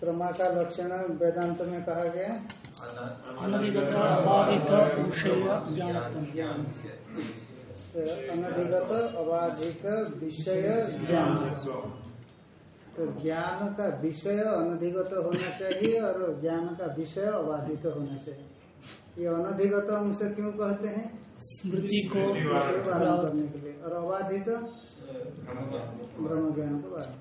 प्रमा का लक्षण वेदांत में कहा गया। अनधिगत अबाधित विषय ज्ञान। तो ज्ञान का विषय अनधिगत होना चाहिए और ज्ञान का विषय अबाधित होना चाहिए। ये अनधिगत उसे क्यों कहते हैं? स्मृति को वारण करने के लिए। और अबाधित? ब्रह्म ज्ञान को अच्छा।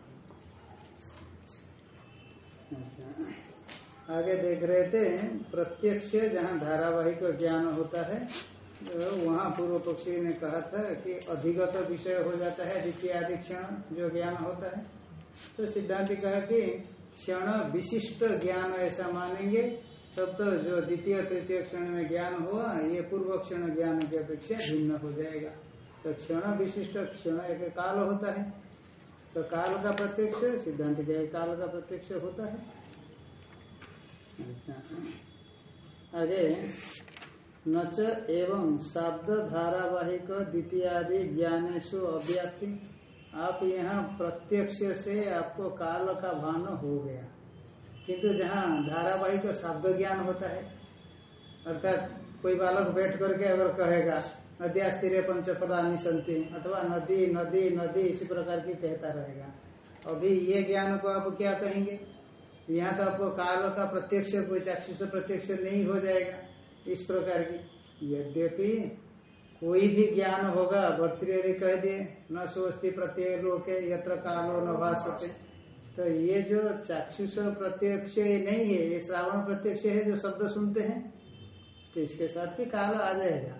आगे देख रहे थे प्रत्यक्ष जहाँ धारावाहिक ज्ञान होता है तो वहाँ पूर्व पक्षी ने कहा था कि अधिगत विषय हो जाता है द्वितीय आदि क्षण जो ज्ञान होता है। तो सिद्धांत कहा कि क्षण विशिष्ट ज्ञान ऐसा मानेंगे तब तो जो द्वितीय, तृतीय क्षण में ज्ञान हुआ, ये पूर्व क्षण ज्ञान की अपेक्षा भिन्न हो जाएगा। तो क्षण विशिष्ट, क्षण एक काल होता है। तो काल का प्रत्यक्ष, सिद्धांत क्या काल का प्रत्यक्ष होता है। अच्छा। आगे, नच एवं शब्द धारावाहिक द्वितीय द्वितीयादि ज्ञानेशु अव्याप्ति। आप यहाँ प्रत्यक्ष से आपको काल का भान हो गया। किंतु जहाँ धारावाहिक शब्द ज्ञान होता है, अर्थात कोई बालक बैठ करके अगर कहेगा, नदिया स्थिर पंचफलानी संति, अथवा नदी नदी नदी, इसी प्रकार की कहता रहेगा। अभी ये ज्ञान को आप क्या कहेंगे? यहाँ तो आपको काल का प्रत्यक्ष कोई चाक्षुष प्रत्यक्ष नहीं हो जाएगा, इस प्रकार की। यद्यपि कोई भी ज्ञान होगा भर्तृहरि कह दिए, न सोचती प्रत्यय लोके, यत्र कालो न भाषते तो ये जो चाक्षुष प्रत्यक्ष नहीं है, ये श्रावण प्रत्यक्ष है जो शब्द सुनते हैं तो इसके साथ भी काल आ जाएगा।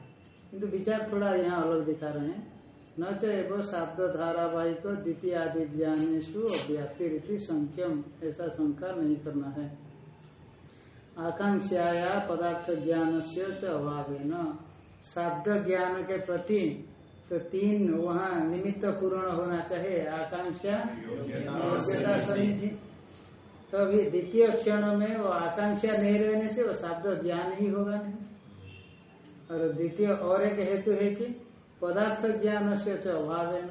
किंतु विचार थोड़ा यहाँ अलग दिखा रहे हैं। न चो शब्द धारावाहिक द्वितीय आदि ज्ञानेशु अव्याप्ति रीति संख्यम, ऐसा शंका नहीं करना है। आकांक्षाया पदार्थ ज्ञान से अभाव न शब्द ज्ञान के प्रति तो तीन वहाँ निमित्त पूर्ण होना चाहिए, आकांक्षा, योग्यता समिति तो अभी द्वितीय क्षण में वो आकांक्षा नहीं रहने से वो शब्द ज्ञान ही होगा नहीं। और द्वितीय और एक हेतु है कि पदार्थ ज्ञान से अभाव है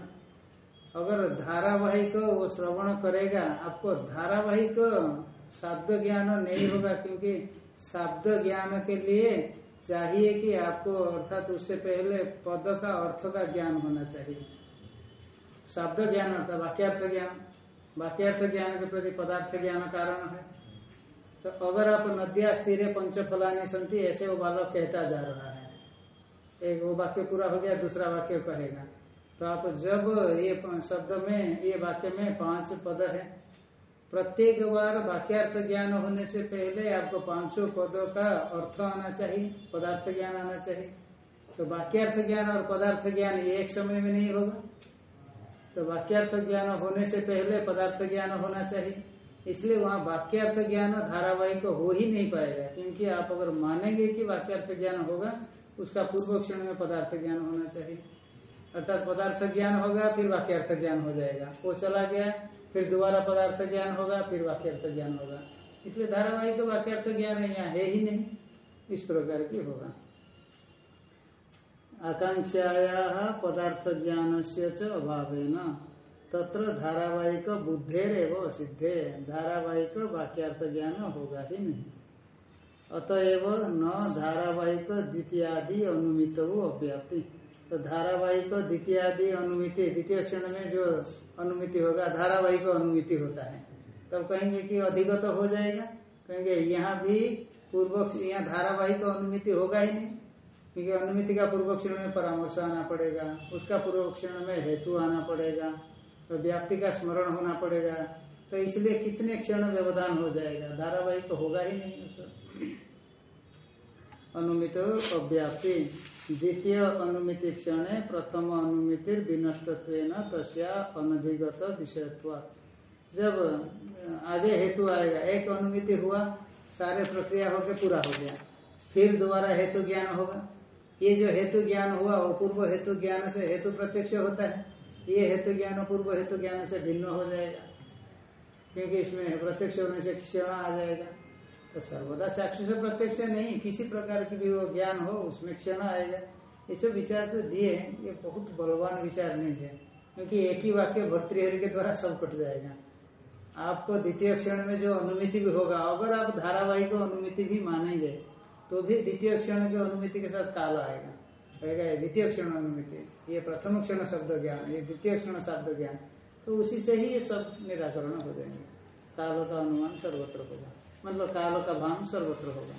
अगर धारावाहिक वो श्रवण करेगा, आपको धारावाहिक शब्द ज्ञान नहीं होगा, क्योंकि शब्द ज्ञान के लिए चाहिए कि आपको अर्थात उससे पहले पद का अर्थ का ज्ञान होना चाहिए। शब्द ज्ञान अर्थात वाक्यार्थ ज्ञान। वाक्यार्थ ज्ञान के प्रति पदार्थ ज्ञान कारण है। तो अगर आप नदिया स्थिर पंचफलानी संति, ऐसे वो बालक कहता जा रहा है। एक वो वाक्य पूरा हो गया, दूसरा वाक्य कहेगा। तो आप जब ये शब्द में, ये वाक्य में पाँच पद है प्रत्येक बार वाक्यार्थ ज्ञान होने से पहले आपको पाँचों पदों का अर्थ आना चाहिए, पदार्थ ज्ञान आना चाहिए। तो वाक्यार्थ ज्ञान और पदार्थ ज्ञान एक समय में नहीं होगा। तो वाक्यार्थ ज्ञान होने से पहले पदार्थ ज्ञान होना चाहिए। इसलिए वहाँ वाक्यार्थ ज्ञान धारावाहिक हो ही नहीं पाएगा, क्योंकि आप अगर मानेंगे कि वाक्यार्थ ज्ञान होगा, उसका पूर्व क्षण में पदार्थ ज्ञान होना चाहिए। अर्थात पदार्थ ज्ञान होगा, फिर वाक्यार्थ ज्ञान हो जाएगा। वो चला गया। फिर दोबारा पदार्थ ज्ञान होगा, फिर वाक्यर्थ ज्ञान होगा। इसलिए धारावाहिक तो वाक्यर्थ ज्ञान यहाँ है ही नहीं। इस प्रकार की होगा। आकांक्षाया पदार्थ ज्ञान से अभाव तत्र धारावाहिक बुद्धेर एवं सिद्धे धारावाहिक वाक्यार्थ ज्ञान होगा ही नहीं। अतएव न धारावाहिक द्वितीयादि अनुमित अव्याप्ति। तो धारावाहिक, द्वितीयादि अनुमिति, द्वितीय क्षण में जो अनुमिति होगा, धारावाहिक अनुमिति होता है। तब कहेंगे कि अधिगत हो जाएगा। कहेंगे, यहाँ भी पूर्व यहाँ धारावाहिक अनुमिति होगा ही नहीं। क्योंकि अनुमिति का पूर्व क्षण में परामर्श आना पड़ेगा, उसका पूर्व क्षण में हेतु आना पड़ेगा तो व्याप्ति का स्मरण होना पड़ेगा। तो इसलिए कितने क्षण व्यवधान हो जाएगा? धारावाहिक होगा ही नहीं। उसका अनुमित अव्याप्ति। द्वितीय अनुमिति क्षण प्रथम अनुमिति विनष्टत्व तस्या अनधिगत विषयत्व जब आगे हेतु आएगा, एक अनुमिति हुआ, सारे प्रक्रिया होके पूरा हो गया। फिर दोबारा हेतु ज्ञान होगा। ये जो हेतु ज्ञान हुआ वो पूर्व हेतु ज्ञान से हेतु प्रत्यक्ष होता है, ये हेतु ज्ञान पूर्व हेतु ज्ञान से भिन्न हो जाएगा। क्योंकि इसमें प्रत्यक्ष होने से क्षण आ जाएगा। तो सर्वदा चाक्षुष प्रत्यक्ष नहीं, किसी प्रकार की भी वो ज्ञान हो, उसमें क्षण आएगा ये सब विचार जो दिए ये बहुत बलवान विचार नहीं है, क्योंकि एक ही वाक्य भर्तृहरि के द्वारा सब कट जाएगा। आपको द्वितीय क्षण में जो अनुमिति भी होगा, अगर आप धारावाहिक अनुमिति भी मानेंगे तो भी द्वितीय क्षण के अनुमिति के साथ काल आएगा। कहेगा द्वितीय क्षण अनुमिति, ये प्रथम क्षण शब्द ज्ञान, ये द्वितीय क्षण शब्द ज्ञान। तो उसी से ही ये सब निराकरण हो जाएँगे। काल का अनुमान सर्वत्र होगा। मतलब काल का भान सर्वत्र होगा।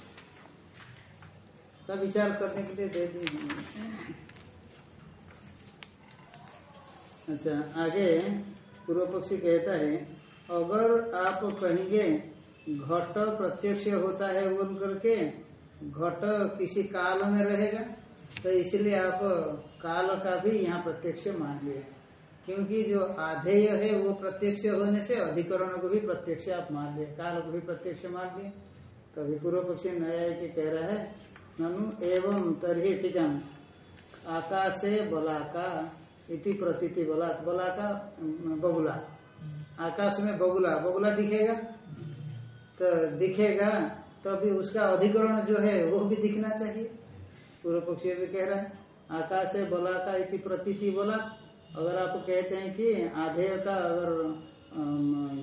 का विचार करने के लिए दे दी अच्छा आगे पूर्व पक्षी कहता है, अगर आप कहेंगे, घट प्रत्यक्ष होता है बोल करके, घट किसी काल में रहेगा तो इसलिए आप काल का भी यहाँ प्रत्यक्ष मान लिए क्योंकि जो आधेय है वो प्रत्यक्ष होने से अधिकरण को भी प्रत्यक्ष आप मान लिए, काल को भी प्रत्यक्ष मान लिए। तभी पूर्व पक्षी नया के कह रहा है, ननु एवं तरही टीका आकाशे बलाका इति प्रतीति बला बलाका बगुला। आकाश में बगुला बगुला दिखेगा? तो दिखेगा, तभी उसका अधिकरण जो है वो भी दिखना चाहिए। पूर्व पक्षी भी कह रहा है, आकाश है बला का इति प्रतीति बोला अगर आप कहते हैं कि आधेय का अगर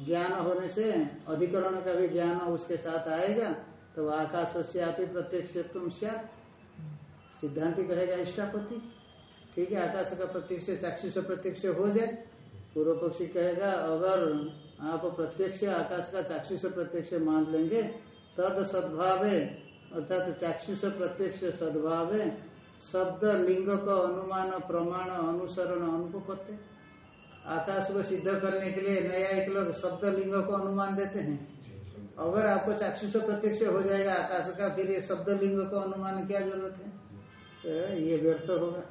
ज्ञान होने से, अधिकरण का भी ज्ञान उसके साथ आएगा तो आकाश से आप ही प्रत्यक्ष सिद्धांति कहेगा इष्टापति ठीक है, आकाश का प्रत्यक्ष, चाक्षुष प्रत्यक्ष हो जाए। पूर्व पक्षी कहेगा, अगर आप प्रत्यक्ष आकाश का चाक्षुष प्रत्यक्ष मान लेंगे, तद सद्भाव, अर्थात चाक्षुष प्रत्यक्ष सद्भाव शब्द लिंग का अनुमान, प्रमाण, अनुसरण अनुपत्ति आकाश को सिद्ध करने के लिए नया एक लोग शब्द लिंग को अनुमान देते हैं। अगर आपको चाक्षुष प्रत्यक्ष हो जाएगा, आकाश का फिर ये शब्द लिंग का अनुमान क्या ज़रूरत है? तो ये व्यर्थ होगा।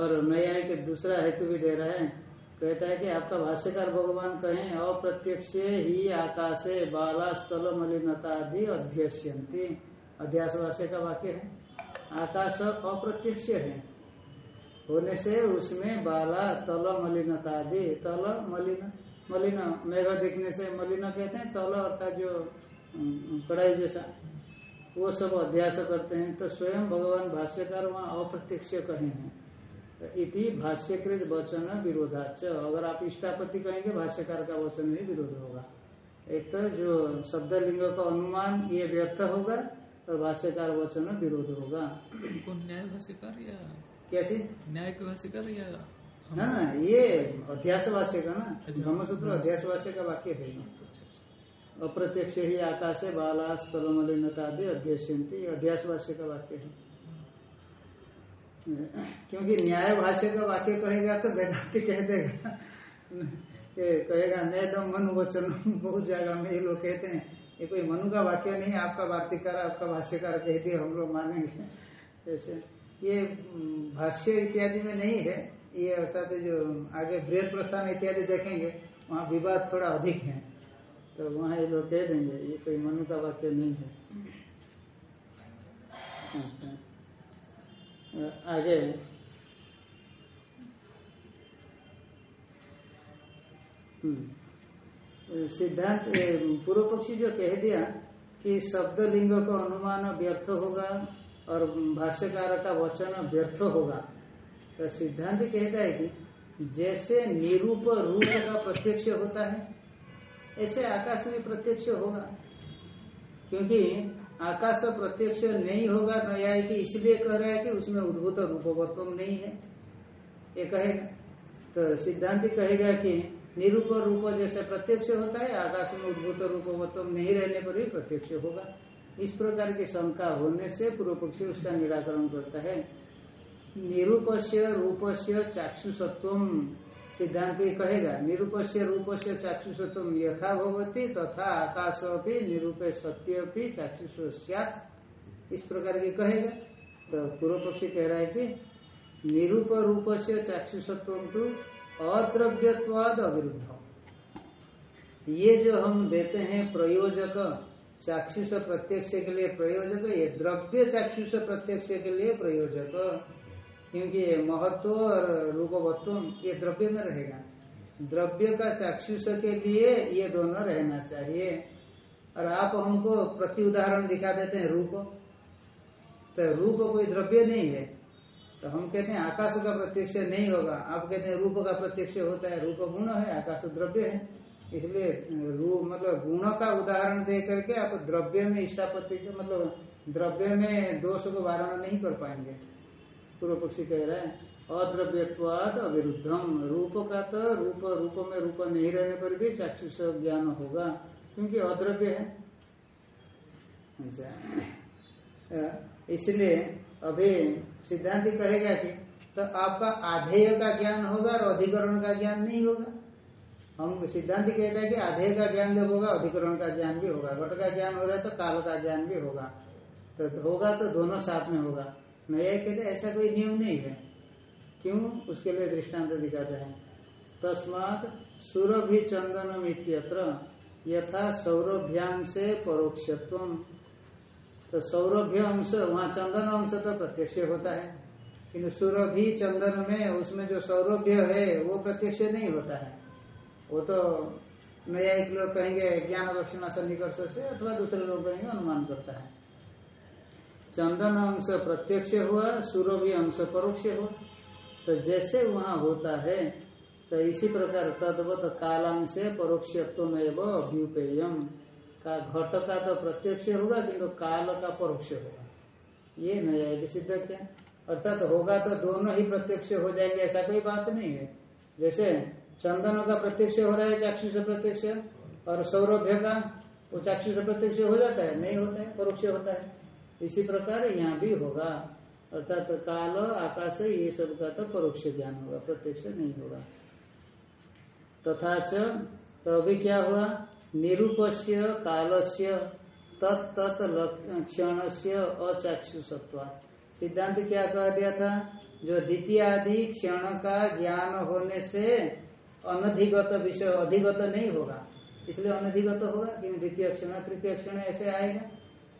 और नया एक दूसरा हेतु भी दे रहा है। कहता है कि आपका भाष्यकार भगवान कहें, अप्रत्यक्ष ही आकाशे बाला स्थल मलिनता आदि अध्यस्यंती अध्यास भाष्य का वाक्य है। आकाश अप्रत्यक्ष है। होने से उसमें बाला तल मलिनता आदि तल मलिन मलिन, मेघ देखने से मलिन कहते हैं। तल अर्थात जो कड़ाई जैसा, वो सब अध्यास करते हैं। तो स्वयं भगवान भाष्यकार वहाँ अप्रत्यक्ष कहे हैं। इति भाष्यकृत वचन विरोधाच अगर आप इष्टापति कहेंगे, भाष्यकार का वचन भी विरोध होगा। एक तो जो शब्द लिंग का अनुमान ये व्यर्थ होगा। और भाष्यकार वचन विरोध होगा। न्याय भाष्यकार या कैसे? न्याय के भाष्यकार या ना ना ये अध्यास वाक्य का ना ब्रह्मसूत्र अध्यास वाक्य का वाक्य है। अप्रत्यक्ष ही आकाश है बाला स्थल मलिनता आदि अध्यास वाक्य का वाक्य है। क्योंकि न्याय भाष्य का वाक्य कहेगा तो वेदांति कह देगा। कहेगा नए दम मनु वचन बहुत जगह में ये लोग कहते हैं। ये कोई मनु का वाक्य नहीं आपका वार्तिकार, आपका भाष्यकार कह दिए हम लोग मानेंगे। जैसे ये भाष्य इत्यादि में नहीं है। ये अर्थात जो आगे बृहद प्रस्थान इत्यादि देखेंगे, वहाँ विवाद थोड़ा अधिक है। तो वहाँ ये लोग कह देंगे, ये कोई मनु का वाक्य नहीं है। अच्छा। आगे। हम्म। सिद्धांत पूर्व पक्षी जो कह दिया कि शब्द लिंग का अनुमान व्यर्थ होगा और भाष्यकार का वचन व्यर्थ होगा। तो सिद्धांत कहता है कि जैसे निरूप रूप का प्रत्यक्ष होता है, ऐसे आकाश में प्रत्यक्ष होगा। क्योंकि आकाश प्रत्यक्ष नहीं होगा न्याय की इसलिए कह रहा है कि उसमें उद्भूत रूपवत्व नहीं है। ये कहेगा। तो सिद्धांत कहेगा कि निरूप रूप जैसे प्रत्यक्ष होता है, आकाश में उद्भूत रूपवत्व नहीं रहने पर भी प्रत्यक्ष होगा। इस प्रकार की शंका होने से पूर्व पक्षी उसका निराकरण करता है। निरूप से रूप से चाक्षुषत्व सिद्धांत कहेगा निरूप से रूप से चाक्षुषत्व यथा भवती, तथा आकाश भी निरूपे सत्य चाक्षुष इस प्रकार की कहेगा। तो पूर्व पक्षी कह रहा है कि निरूप रूप से चाक्षुषत्व तो अद्रव्यवाद अविरुद्ध ये जो हम देते हैं प्रयोजक, चाक्षुष प्रत्यक्ष के लिए प्रयोजक, ये द्रव्य चाक्षुष प्रत्यक्ष के लिए प्रयोजक, क्योंकि महत्व और रूपवत्व ये द्रव्य में रहेगा। द्रव्य का चाक्षुष के लिए ये दोनों रहना चाहिए। और आप हमको प्रति उदाहरण दिखा देते हैं रूप। तो रूप कोई द्रव्य नहीं है। तो हम कहते हैं आकाश का प्रत्यक्ष नहीं होगा। आप कहते हैं रूप का प्रत्यक्ष होता है, रूप गुण है, आकाश द्रव्य है। इसलिए रूप मतलब गुण का उदाहरण दे करके आप द्रव्य में इष्टापत्ति मतलब द्रव्य में दोष को वारण नहीं कर पाएँगे। पूर्व पक्षी कह रहे हैं अद्रव्यवाद अविरुद्धम। रूप का तो रूप रूप में रूप नहीं रहने पर भी चाक्षुष ज्ञान होगा, क्योंकि अद्रव्य है। अच्छा। इसलिए अभी सिद्धांत कहेगा कि तो आपका आधेय का ज्ञान होगा और अधिकरण का ज्ञान नहीं होगा। हम सिद्धांत कहता है कि आधेय का ज्ञान जब होगा, अधिकरण का ज्ञान भी होगा। घट का ज्ञान हो रहा है तो काल का ज्ञान भी होगा। तो होगा तो दोनों साथ में होगा। नया कहते ऐसा कोई नियम नहीं है। क्यों? उसके लिए दृष्टांत दिखाते हैं। तस्मात सूरभि चंदनम इत्यत्र यथा सौरभ्यांश से परोक्षत्व तो सौरभ्य अंश, वहाँ चंदन अंश तो प्रत्यक्ष होता है। किंतु सूरभि चंदन में, उसमें जो सौरभ्य है, वो प्रत्यक्ष नहीं होता है। वो तो नया एक लोग कहेंगे, ज्ञान लक्षण सन्निकर्ष से, अथवा दूसरे लोग कहेंगे, अनुमान करता है। चंदन अंश प्रत्यक्ष हुआ, सूरभि अंश परोक्ष हुआ। तो जैसे वहाँ होता है तो इसी प्रकार तदवत कालांश परोक्षत्व में अभ्युपेयम। का घट का तो प्रत्यक्ष होगा, किंतु काल का परोक्ष होगा। ये नया सिद्ध क्या? अर्थात तो होगा तो दोनों ही प्रत्यक्ष हो जाएँगे, ऐसा कोई बात नहीं है। जैसे चंदन का प्रत्यक्ष हो रहा है चाक्षु से प्रत्यक्ष, और सौरभ्य का, वो चाक्षु से प्रत्यक्ष हो जाता है, नहीं होता है, परोक्ष होता है। इसी प्रकार यहाँ भी होगा। अर्थात तो काल, आकाश, ये सब का तो परोक्ष ज्ञान होगा, प्रत्यक्ष नहीं होगा। तथा तो अभी क्या हुआ? निरूपस्य, कालस्य तत्त क्षण से अचाक्षुषत्व। सिद्धांत क्या कह दिया था? जो द्वितीय आदि क्षण का ज्ञान होने से अनधिगत विषय, अधिगत नहीं होगा। इसलिए अनधिगत होगा, क्योंकि द्वितीय क्षण, तृतीय क्षण ऐसे आएगा।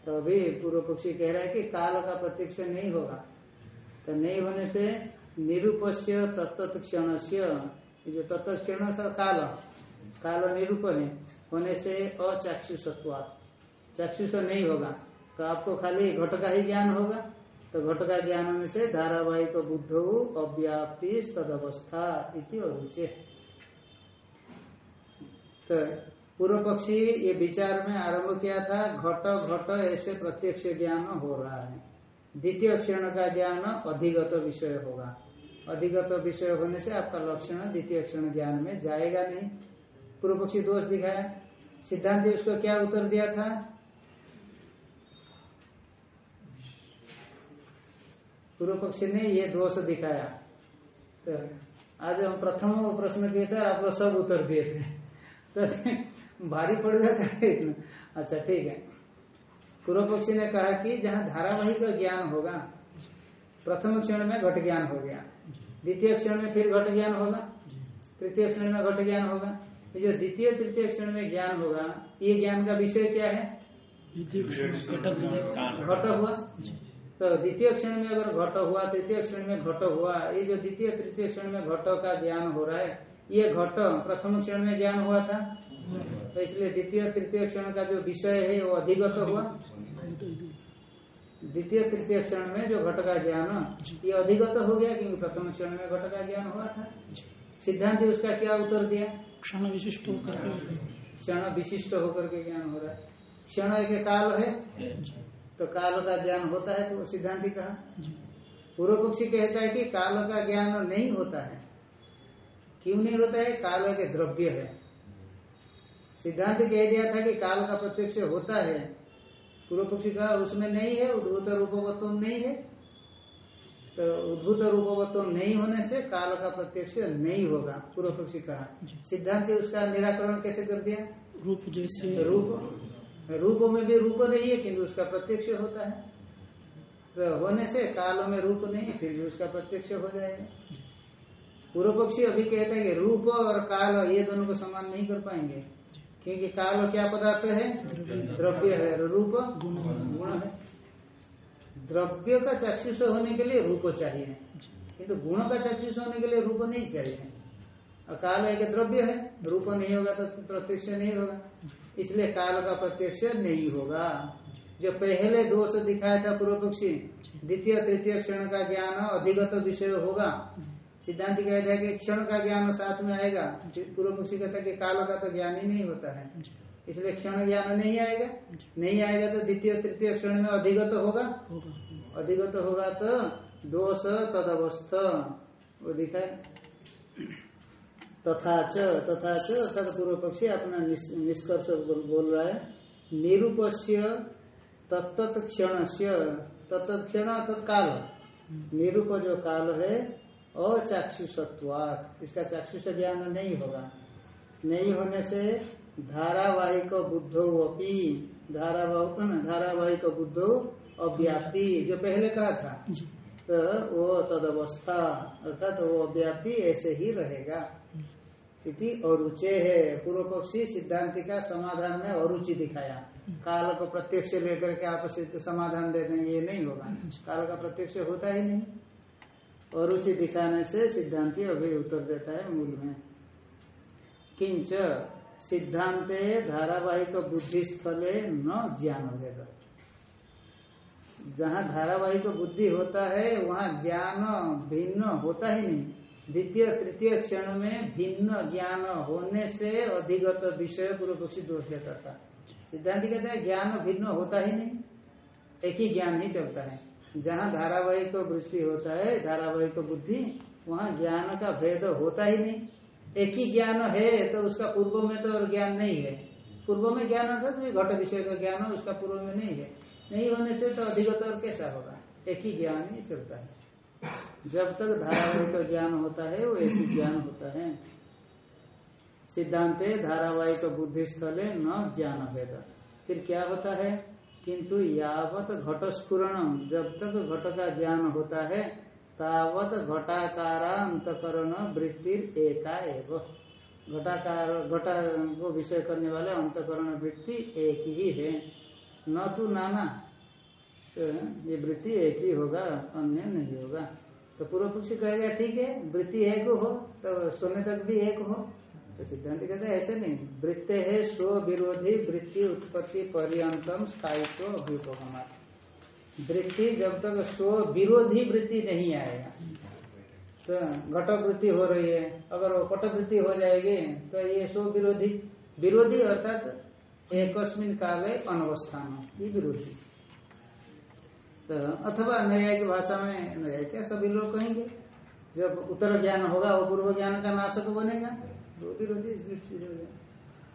तो अभी पूर्व पक्षी कह रहा है कि काल का प्रत्यक्ष नहीं होगा। तो नहीं होने से निरूपस्य तत्त क्षण से जो तत्त क्षण काल। काल निरूप है। होने से अचाक्षुषत्वा चाक्षुष नहीं होगा तो आपको खाली घट का ही ज्ञान होगा। तो घट का ज्ञान होने से धारावाहिक बुद्ध अव्याप्ति तद अवस्था इति तो पूर्व पक्षी ये विचार में आरंभ किया था, घट घट ऐसे प्रत्यक्ष ज्ञान हो रहा है। द्वितीय क्षण का ज्ञान अधिगत विषय होगा। अधिगत विषय होने से आपका लक्षण द्वितीय क्षण ज्ञान में जाएगा नहीं। पूर्व पक्षी दोष दिखाया। सिद्धांत उसको क्या उत्तर दिया था? पूर्व पक्षी ने ये दोष दिखाया। तो आज हम प्रथम प्रश्न किए थे, आप लोग सब उत्तर दिए थे। तो भारी पड़ जाता है इतना। अच्छा ठीक है। पूर्व पक्षी ने कहा कि जहाँ धारावाहिक ज्ञान होगा, प्रथम क्षण में घट ज्ञान हो गया। द्वितीय क्षण में फिर घट ज्ञान होगा। तृतीय क्षण में घट ज्ञान होगा। जो द्वितीय तृतीय क्षण में ज्ञान होगा ये ज्ञान का विषय क्या है? घट हुआ तो द्वितीय क्षण में अगर घट हुआ तृतीय क्षण में घट हुआ ये जो द्वितीय तृतीय क्षण में घट का ज्ञान हो रहा है ये घट प्रथम क्षण में ज्ञान हुआ था? तो इसलिए द्वितीय तृतीय क्षण का जो विषय है वो अधिगत हुआ। द्वितीय तृतीय क्षण में जो घट का ज्ञान ये अधिगत हो गया क्योंकि प्रथम क्षण में घट का ज्ञान हुआ था। सिद्धांत उसका क्या उत्तर दिया? क्षण विशिष्ट होकर क्षण विशिष्ट होकर के ज्ञान हो रहा है। क्षण एक काल है। तो काल का ज्ञान होता है तो सिद्धांति कहा। पूर्व पक्षी कहता है कि काल का ज्ञान नहीं होता है। क्यों नहीं होता है? काल एक द्रव्य है। सिद्धांत कह दिया था कि काल का प्रत्यक्ष होता है। पूर्व पक्षी कहा उसमें नहीं है उद्भूत रूपवत्व नहीं है। तो उद्भूत रूपवत्व नहीं होने से काल का प्रत्यक्ष नहीं होगा पूर्व पक्षी कहा सिद्धांत उसका निराकरण कैसे कर दिया? रूप जैसे। रूप रूप में भी रूप नहीं है किंतु उसका प्रत्यक्ष होता है। तो होने से काल में रूप नहीं है फिर भी उसका प्रत्यक्ष हो जाएगा। पूर्व पक्षी अभी कहते हैं कि रूप और काल ये दोनों को समान नहीं कर पाएँगे। क्योंकि काल क्या पदार्थ है? द्रव्य। है रूप गुण है। द्रव्य का चाक्षुष होने के लिए रूप चाहिए। किंतु गुण का चाक्षुष होने के लिए रूप नहीं चाहिए। और काल एक द्रव्य है, रूप नहीं होगा तो प्रत्यक्ष नहीं होगा। इसलिए काल का प्रत्यक्ष नहीं होगा। जो पहले दोष दिखाया था पूर्व पक्षी, द्वितीय, तृतीय क्षण का ज्ञान अधिगत विषय होगा। सिद्धांत कहता है कि क्षण का ज्ञान साथ में आएगा। पूर्व पक्षी कहता है कि काल का तो ज्ञान ही नहीं होता है। इसलिए क्षण ज्ञान नहीं आएगा। नहीं आएगा तो द्वितीय, तृतीय क्षण में अधिगत होगा। अधिगत होगा तो दोष तदवस्थ। वो दिखाए। तथा च तथा च, अर्थात पूर्व पक्षी अपना निष्कर्ष बोल बोल रहा है। निरूपस्य तत्त क्षण से तत्त क्षण तत्काल निरूप जो काल है, अचाक्षुषत्वात। इसका चाक्षुष ज्ञान नहीं होगा। नहीं होने से धारावाहिक बुद्धो अपी धारावाहिक धारावाहिक बुद्धो अव्याप्ति जो पहले कहा था। तो वो तदवस्था अर्थात वो अव्याप्ति ऐसे ही रहेगा। इति अरुचे है। पूर्व पक्षी सिद्धांति का समाधान में अरुचि दिखाया। काल को प्रत्यक्ष लेकर के आप सिद्ध समाधान दे देंगे ये नहीं होगा। काल का प्रत्यक्ष होता ही नहीं। अरुचि दिखाने से सिद्धांति अभी उत्तर देता है मूल में। किंच सिद्धांते धारावाहिक बुद्धि स्थले न ज्ञान वेद। जहाँ धारावाहिक बुद्धि होता है, वहाँ ज्ञान भिन्न होता ही नहीं। द्वितीय, तृतीय क्षण में भिन्न ज्ञान होने से अधिगत विषय पूर्व पक्षी दोष देता था। सिद्धांत कहते हैं, ज्ञान भिन्न होता ही नहीं, एक ही ज्ञान ही चलता है। जहाँ धारावाहिक वृष्टि होता है, धारावाहिक बुद्धि, वहाँ ज्ञान का भेद होता ही नहीं। एक ही ज्ञान है तो उसका पूर्व में तो ज्ञान नहीं है। पूर्व में ज्ञान होता जो घट विषय का ज्ञान हो, उसका पूर्व में नहीं है। नहीं होने से तो अधिगत और कैसा होगा? एक ही ज्ञान ही चलता है। जब तक धारावाहिक का ज्ञान होता है, वो एक ही ज्ञान होता है। सिद्धांत धारावाहिक बुद्धि स्थले न ज्ञान भेद। फिर क्या होता है? किंतु यावत घटस्फुरण जब तक घट का ज्ञान होता है तावत घटाकारा अंतकरण वृत्ति एका एव। घटाकार घटा को विषय करने वाले अंतकरण वृत्ति एक ही है। न तो नाना तो ये वृत्ति एक ही होगा, अन्य नहीं होगा। तो पूर्व पक्षी कहेगा ठीक है, वृत्ति एक हो तो सोने तक भी एक हो। तो सिद्धांत कहते हैं, ऐसे नहीं, वृत्ति है, स्व विरोधी वृत्ति उत्पत्ति पर्यंतम स्थायित्व अभ्युपगमा वृत्ति जब तक स्व विरोधी वृत्ति नहीं आएगा। तो घट वृत्ति हो रही है। अगर वो पट वृत्ति हो जाएगी तो ये स्व विरोधी विरोधी अर्थात एकस्मिन काले अनवस्थान, ये विरोधी। तो अथवा नया की भाषा में नया क्या सभी लोग कहेंगे? जब उत्तर ज्ञान होगा, वो पूर्व ज्ञान का नाशक बनेगा। वो विरोधी इस दृष्टि से।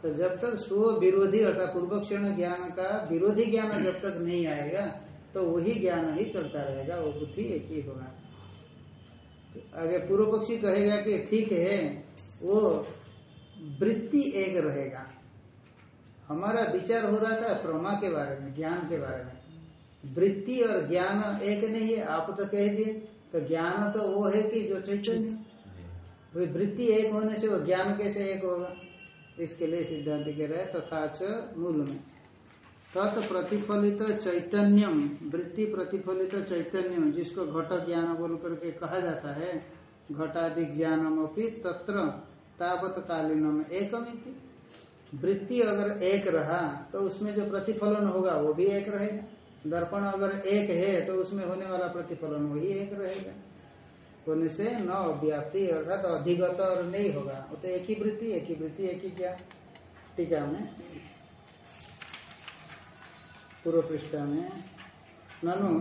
तो जब तक स्व विरोधी अर्थात पूर्व क्षण ज्ञान का, विरोधी ज्ञान जब तक नहीं आएगा तो वही ज्ञान ही चलता रहेगा, वो बुद्धि एक ही होगा। तो पूर्व पक्षी कहेगा कि ठीक है, वो वृत्ति एक रहेगा। हमारा विचार हो रहा था प्रमा के बारे में, ज्ञान के बारे में। वृत्ति और ज्ञान एक नहीं है, आप तो कह दिए। तो ज्ञान तो वो है कि जो चैतन्य। वृत्ति एक होने से वो ज्ञान कैसे एक होगा? इसके लिए सिद्धांत कह रहे तथा च मूल में। तत् प्रतिफलित चैतन्यम, वृत्ति प्रतिफलित चैतन्यम, जिसको घट ज्ञान बोल करके कहा जाता है, घटादि ज्ञानम अपनी तत्र तावत कालीनम एकमिति वृत्ति अगर एक रहा तो उसमें जो प्रतिफलन होगा, वो भी एक रहेगा। दर्पण अगर एक है तो उसमें होने वाला प्रतिफलन वही एक रहेगा। होने से न अव्याप्ति अर्थात अधिगत और नहीं होगा। वो तो एक ही वृत्ति, एक ही वृत्ति, एक ही क्या टीका में पूर्व पृष्ठ में, ननु,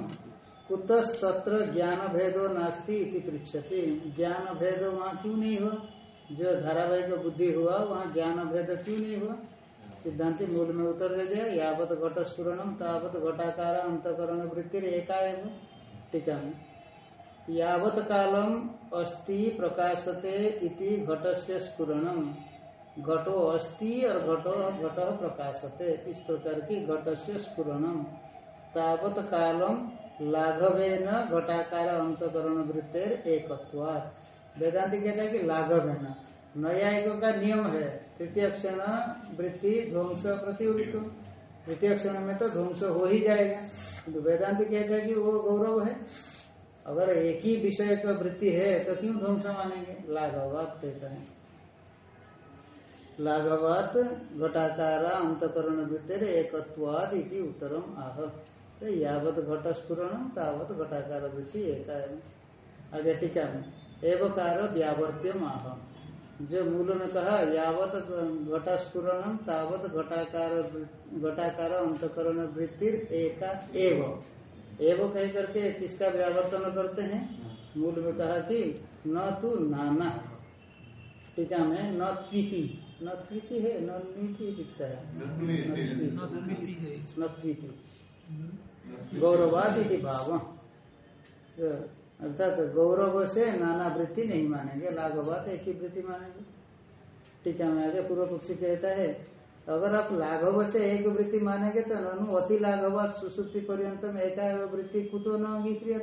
कुतस्तत्र ज्ञान भेदो नास्ति इति पृछति ज्ञान भेद वहाँ क्यों नहीं हुआ? जो धारावाहिक बुद्धि हुआ, वहाँ ज्ञान भेद क्यों नहीं हुआ? सिद्धांति मूल में उत्तर दे दिया, यावत घट स्फुरणम तावत घटाकार अंतकरण वृत्ति एकाएव। टीका में यावत कालम अस्ति प्रकाशते इति घटस्य स्फुरणम घटो अस्ति और घटो घट प्रकाशते। इस प्रकार की घटस्य स्फुरणम। तावत कालम लाघवे न घटाकार अंतकरण वृत्तेर एकत्वात्। वेदांति कहता है कि लाघव है न न्यायिकों का नियम है। तृतीय क्षण वृत्ति ध्वंस प्रतियोगित। तृतीय क्षण में तो ध्वंस हो ही जाएगा। किंतु वेदांति कहते हैं कि वो गौरव है। अगर एक ही विषय का वृत्ति है तो क्यों ध्वंस मानेंगे? लाघवात कहता है लाघवात घटाकार अंतकरण वृत्तिर एकत्वाद इति उत्तरम आह। तो यावत घटस्फुरण, तावत घटाकार वृत्ति एक आगे टीका में एवकार व्यावर्त्यम आह। जो मूल में कहा, यावत घटास्फुरण, तावत घटाकार घटाकार अंतकरण वृत्ति एका एव। एव कह करके किसका व्यावर्तन करते हैं? मूल में कहा कि न तू नाना। टीका में न त्विति। न त्विति है न नीति दिखता है। नत्विति है। गौरवाद भाव। तो अर्थात गौरव से नाना वृत्ति नहीं मानेंगे लाघवात एक ही वृत्ति मानेंगे। टीका मैं आगे पूर्व पक्षी कहता है अगर आप लाघव से एक वृत्ति मानेंगे तो ननु अति लाघवात सुसुप्ति पर्यंत में एका वृत्ति कुतो न अंगीक्रिय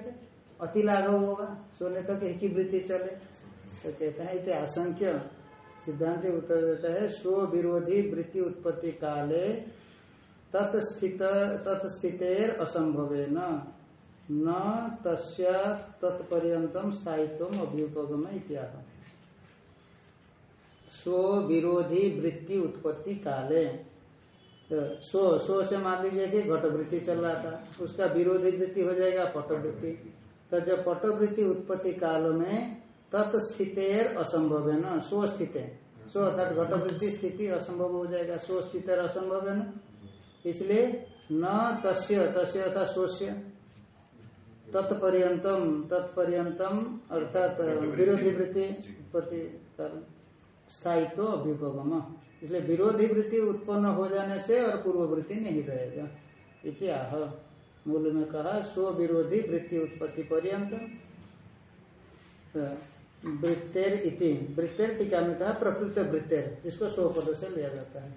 अति लाघव होगा सोने तक एक ही वृत्ति चले। तो कहते हैं इतने असंख्य सिद्धांत उत्तर देता है स्व विरोधी वृत्ति उत्पत्ति काले तत्स्थित असंभवे न तत्पर्यंतम स्थायित्व अभ्युपगम इत्याह। स्व विरोधी वृत्ति उत्पत्ति काले। तो सो सो से मान लीजिए कि घट वृत्ति चल रहा था, उसका विरोधी वृत्ति हो जाएगा पटवृत्ति। तो जब पटवृत्ति उत्पत्ति काल में तत्स्थितेर असंभव है न? सो स्थित सो अर्थात घटवृत्ति स्थिति असंभव हो जाएगा। सो स्थित असंभव है न? इसलिए न तस्य तस्य अर्थात सोस्य तत्पर्यंतम तत्पर्यंतम अर्थात विरोधी वृत्ति। उत्पत्ति कारण स्थायित्व अभ्युपगम इसलिए विरोधी वृत्ति उत्पन्न हो जाने से और पूर्व वृत्ति नहीं रहेगा। इतिहाह मूल में कहा स्व विरोधी वृत्ति उत्पत्ति पर्यंत। वृत्तेर इति। वृत्तेर टीका में कहा, प्रकृत वृत्तेर, जिसको स्व पद से लिया जाता है।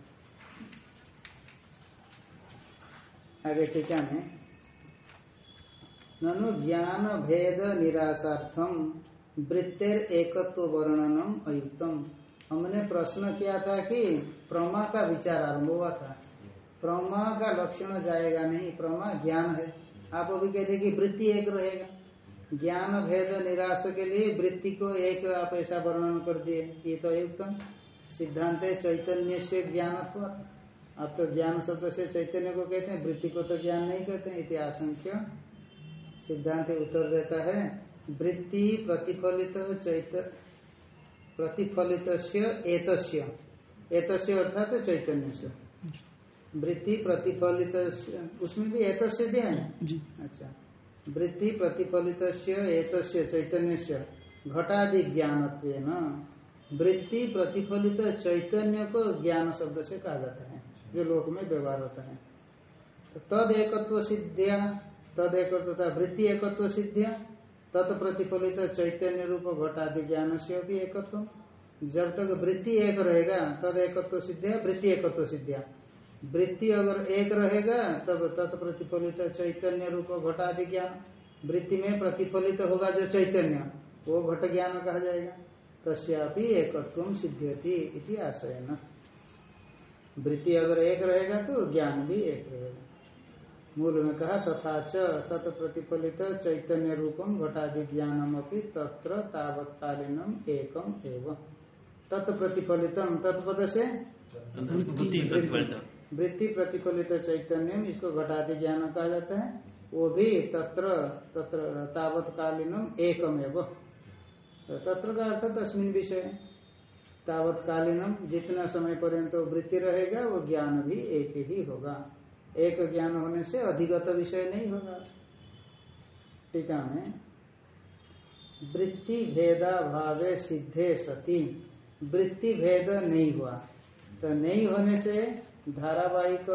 आगे टीका में, ननु ज्ञान भेद निराशार्थम वृत्तेर एकत्व वर्णनम अयुक्तम। हमने प्रश्न किया था कि प्रमा का विचार आरंभ हुआ था। प्रमा का लक्षण जाएगा नहीं, प्रमा ज्ञान है। आप अभी कहते कि वृत्ति एक रहेगा। ज्ञान भेद निराश के लिए वृत्ति को एक आप ऐसा वर्णन कर दिए। ये तो युक्तम सिद्धांत है चैतन्य से ज्ञान आप तो ज्ञान शब्द से चैतन्य को कहते हैं वृत्ति को तो ज्ञान नहीं कहते हैं इति आशंक्य। सिद्धांत उत्तर देता है वृत्ति प्रतिफलित चैत प्रतिफलित एतस्य। एतस्य अर्थात चैतन्य से। वृत्ति प्रतिफलित उसमें भी एतस्य दिया है अच्छा। वृत्ति प्रतिफलित एतस्य चैतन्य घटादि ज्ञानत्व वृत्ति प्रतिफलित चैतन्य को ज्ञान शब्द से कहा जाता है। जो लोक में व्यवहार होता है। तो तद एकत्व सिद्धिया, तद एक वृत्ति एकत्व सिद्धिया तत्प्रतिफलित चैतन्य रूप घटादि ज्ञान से भी एकत्व। जब तक वृत्ति एक रहेगा, तद एकत्व सिद्धिया, वृत्ति एकत्व सिद्धिया। वृत्ति अगर एक रहेगा तब तत्प्रतिफलित चैतन्य रूप घटादि ज्ञान वृत्ति में प्रतिफलित होगा जो चैतन्य वो घट ज्ञान कहा जाएगा। तस्यापि एकत्व सिद्ध्यति इति आशय न वृत्ति अगर एक रहेगा तो ज्ञान भी एक रहेगा। मूल में कहा तथा च तत्प्रतिफलित चैतन्य रूपम घटादि ज्ञानम अपनी तत्र तावत्कालीनम एकम एवं। तत्प्रतिफलितम तत्पद से वृत्ति प्रतिफलित चैतन्यम, इसको घटादि ज्ञान कहा जाता है। वो भी तत्र तत्र, तावत्कालीनम एकम एवं तत्र का अर्थ तस्मिन विषय। तावत तावत्कालीनम, जितना समय पर्यंत तो वृत्ति रहेगा, वो ज्ञान भी एक ही होगा। एक ज्ञान होने से अधिगत विषय नहीं होगा। टीका में वृत्ति भेदा भावे सिद्धे सती। वृत्ति भेद नहीं हुआ। तो नहीं होने से धारावाहिक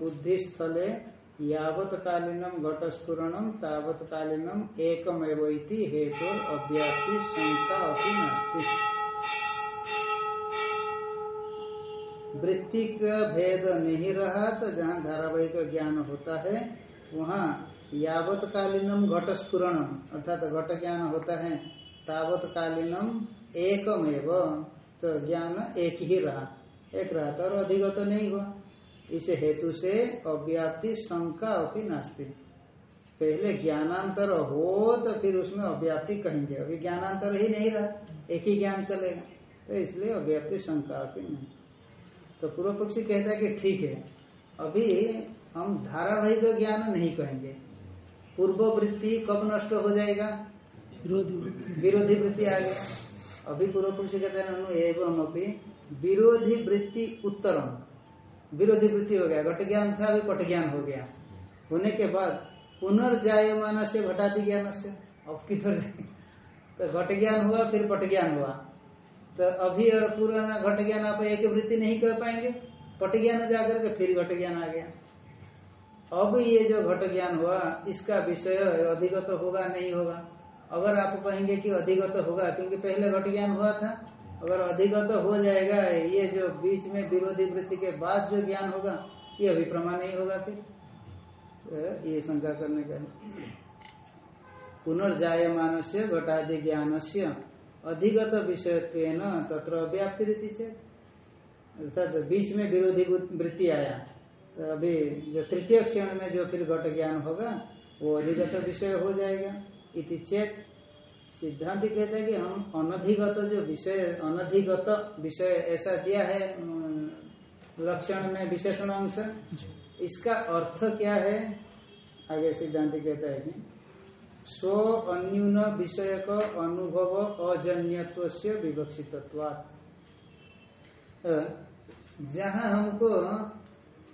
बुद्धि स्थले यावत कालीनम घटस्फुरणम तावत कालीनम एकम एवं हेतु अव्याप्ति शंका अभी नास्ती। वृत्ति का भेद नहीं रहा तो जहाँ धारावाहिक ज्ञान होता है, वहाँ यावत कालीनम घट स्फुरणम अर्थात घट ज्ञान होता है तावत कालीनम एकम एवं तो ज्ञान एक ही रहा। एक रहा तो और अधिगत तो नहीं हुआ। इस हेतु से अव्याप्ति शंका अभी नास्ती। पहले ज्ञानांतर हो तो फिर उसमें अव्याप्ति कहेंगे। अभी ज्ञानांतर ही नहीं रहा एक ही ज्ञान चलेगा। तो इसलिए अव्याप्ति शंका अभी नहीं। तो पूर्व पक्षी कहता है कि ठीक है अभी हम धारावाहिक ज्ञान नहीं कहेंगे। पूर्व वृत्ति कब नष्ट हो जाएगा? विरोधी वृत्ति। आ गया। अभी पूर्व पक्षी कहते हैं एवं अभी विरोधी वृत्ति उत्तरम। विरोधी वृत्ति हो गया। घट ज्ञान था, अभी पट ज्ञान हो गया। होने के बाद पुनर्जायमान से घटादि ज्ञान से। अब किधर तो घट ज्ञान हुआ, फिर पट ज्ञान हुआ। तो अभी और पुराना घट ज्ञान आप एक वृत्ति नहीं कर पाएँगे। पट ज्ञान जाकर के फिर घट ज्ञान आ गया। अब ये जो घट ज्ञान हुआ, इसका विषय अधिगत होगा, नहीं होगा? अगर आप कहेंगे कि अधिगत होगा, क्योंकि पहले घट ज्ञान हुआ था अगर अधिगत हो जाएगा, ये जो बीच में विरोधी वृत्ति के बाद जो ज्ञान होगा, ये अभी प्रमाण नहीं होगा फिर। तो ये शंका करने का पुनर्जायमान से घटादि ज्ञान से अधिगत विषय तत्र व्याप्ति रीति से अर्थात बीच में विरोधी वृत्ति आया तो अभी जो तृतीय क्षण में जो फिर घट ज्ञान होगा, वो अधिगत विषय हो जाएगा। इति चेत सिद्धांत कहते हैं कि हम अनधिगत जो विषय अनधिगत विषय ऐसा दिया है लक्षण में विशेषण अंश। इसका अर्थ क्या है? आगे सिद्धांत कहता है कि स्व अन्यून विषय का अनुभव अजन्यत्व से विवक्षितत्वात् जहाँ हमको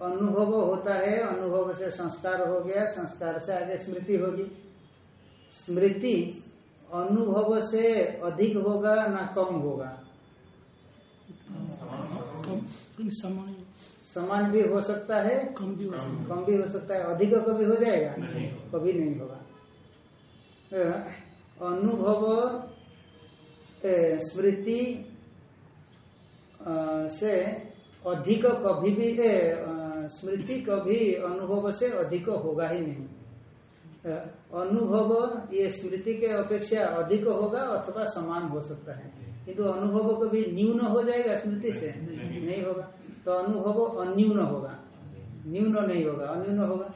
अनुभव होता है अनुभव से संस्कार हो गया संस्कार से आगे स्मृति होगी। स्मृति अनुभव से अधिक होगा ना कम होगा? समान समान भी हो सकता है कम भी हो सकता है। कम भी हो सकता है। अधिक कभी हो जाएगा? कभी नहीं होगा। अनुभव स्मृति से अधिक कभी भी स्मृति कभी अनुभव से अधिक होगा ही नहीं। अनुभव ये स्मृति के अपेक्षा अधिक होगा अथवा समान हो सकता है। किंतु अनुभव कभी न्यून हो जाएगा स्मृति से? नहीं होगा। तो अनुभव अन्यून होगा। न्यून नहीं होगा अन्यून होगा।